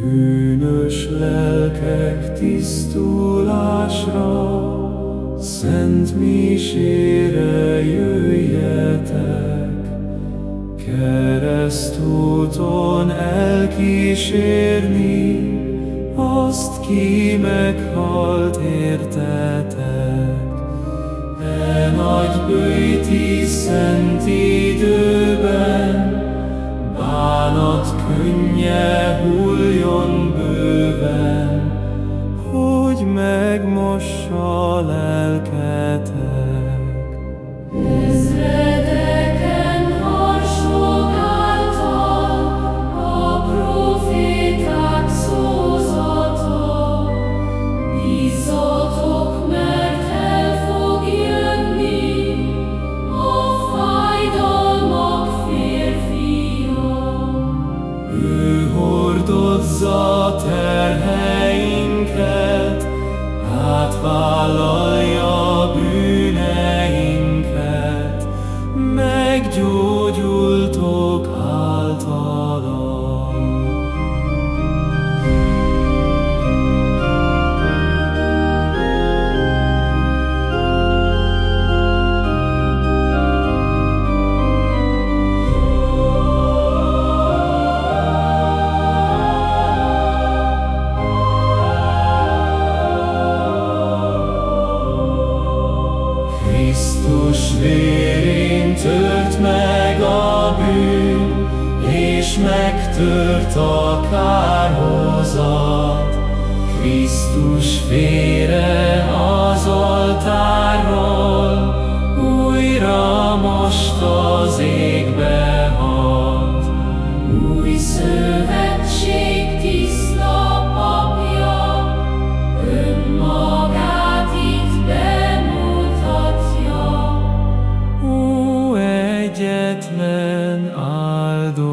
Bűnös lelkek tisztulásra, Szent misére jöjjetek, Keresztúton elkísérni, Azt ki meghalt értetek. E nagy bőti szenti hordozza terheinket, átvállalja bűneinket, meggyógyultok Krisztus vérén tört meg a bűn, és megtört a kárhozat. yet men are the